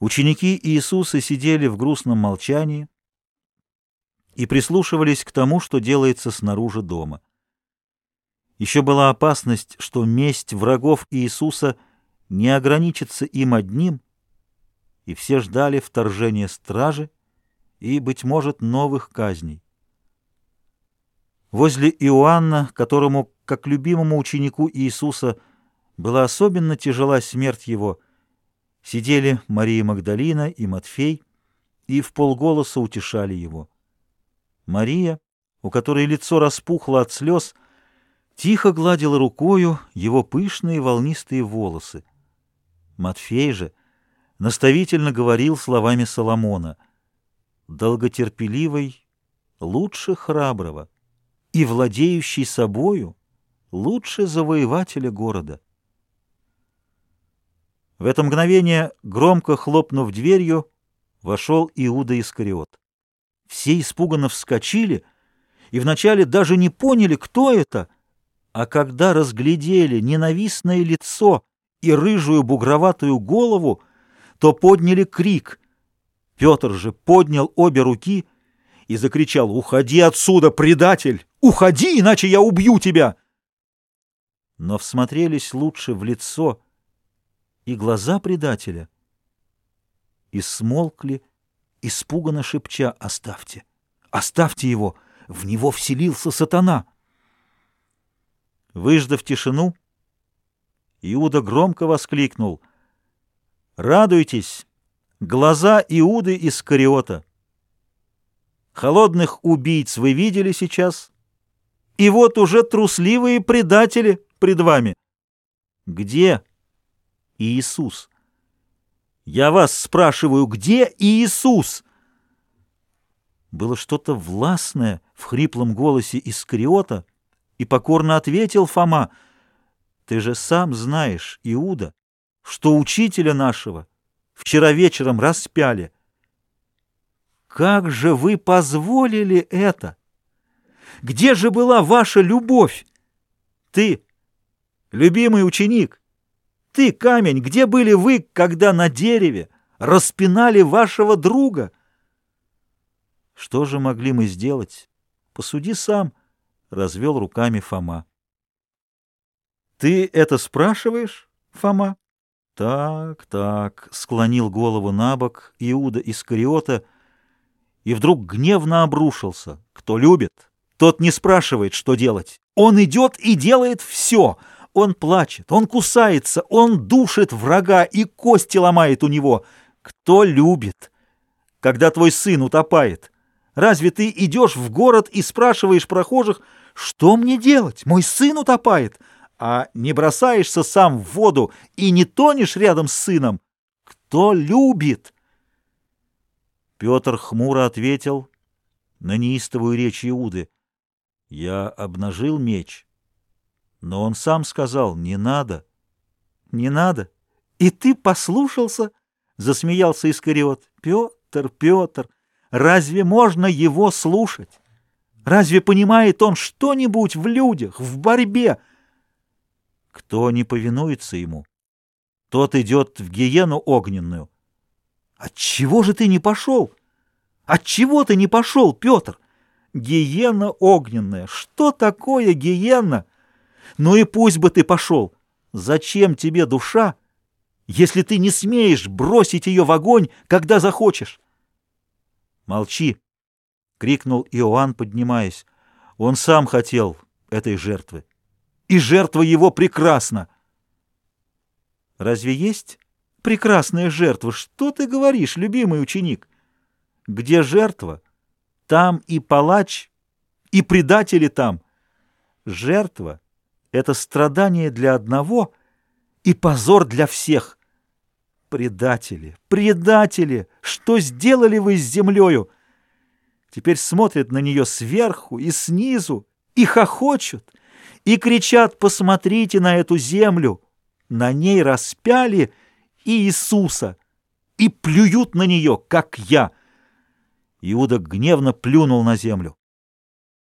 Ученики Иисуса сидели в грустном молчании и прислушивались к тому, что делается снаружи дома. Еще была опасность, что месть врагов Иисуса не ограничится им одним, и все ждали вторжения стражи и, быть может, новых казней. Возле Иоанна, которому, как любимому ученику Иисуса, была особенно тяжела смерть его, сидели Мария Магдалина и Матфей и в полголоса утешали его. Мария, у которой лицо распухло от слез, тихо гладила рукою его пышные волнистые волосы. Матфей же наставительно говорил словами Соломона «Долготерпеливый лучше храброго» и владеющий собою лучше завоевателя города. В это мгновение, громко хлопнув дверью, вошел Иуда Искариот. Все испуганно вскочили и вначале даже не поняли, кто это, а когда разглядели ненавистное лицо и рыжую бугроватую голову, то подняли крик. Петр же поднял обе руки и закричал «Уходи отсюда, предатель! Уходи, иначе я убью тебя!» Но всмотрелись лучше в лицо и глаза предателя, и смолкли, испуганно шепча «Оставьте! Оставьте его! В него вселился сатана!» Выждав тишину, Иуда громко воскликнул «Радуйтесь! Глаза Иуды Искариота! Холодных убийц вы видели сейчас, и вот уже трусливые предатели пред вами. Где Иисус? Я вас спрашиваю, где Иисус? Было что-то властное в хриплом голосе Искариота, и покорно ответил Фома, «Ты же сам знаешь, Иуда, что учителя нашего вчера вечером распяли. Как же вы позволили это? Где же была ваша любовь? Ты, любимый ученик, ты, камень, где были вы, когда на дереве распинали вашего друга? Что же могли мы сделать? Посуди сам, — развел руками Фома. Ты это спрашиваешь, Фома? Так, так, — склонил голову на бок Иуда Искариота и вдруг гневно обрушился. Кто любит, тот не спрашивает, что делать. Он идет и делает все — он плачет, он кусается, он душит врага и кости ломает у него. Кто любит? Когда твой сын утопает, разве ты идешь в город и спрашиваешь прохожих, что мне делать? Мой сын утопает, а не бросаешься сам в воду и не тонешь рядом с сыном? Кто любит? Петр хмуро ответил на неистовую речь Иуды. Я обнажил меч но он сам сказал, не надо, не надо. И ты послушался? Засмеялся Искариот. Петр, Петр, разве можно его слушать? Разве понимает он что-нибудь в людях, в борьбе? Кто не повинуется ему, тот идет в гиену огненную. Отчего же ты не пошел? Отчего ты не пошел, Петр? Гиена огненная. Что такое гиена? Ну и пусть бы ты пошел. Зачем тебе душа, если ты не смеешь бросить ее в огонь, когда захочешь? Молчи, — крикнул Иоанн, поднимаясь. Он сам хотел этой жертвы. И жертва его прекрасна. Разве есть прекрасная жертва? Что ты говоришь, любимый ученик? Где жертва, там и палач, и предатели там. Жертва — это страдание для одного и позор для всех. Предатели, предатели, что сделали вы с землею? Теперь смотрят на нее сверху и снизу, и хохочут, и кричат, посмотрите на эту землю. На ней распяли Иисуса и плюют на нее, как я. Иуда гневно плюнул на землю.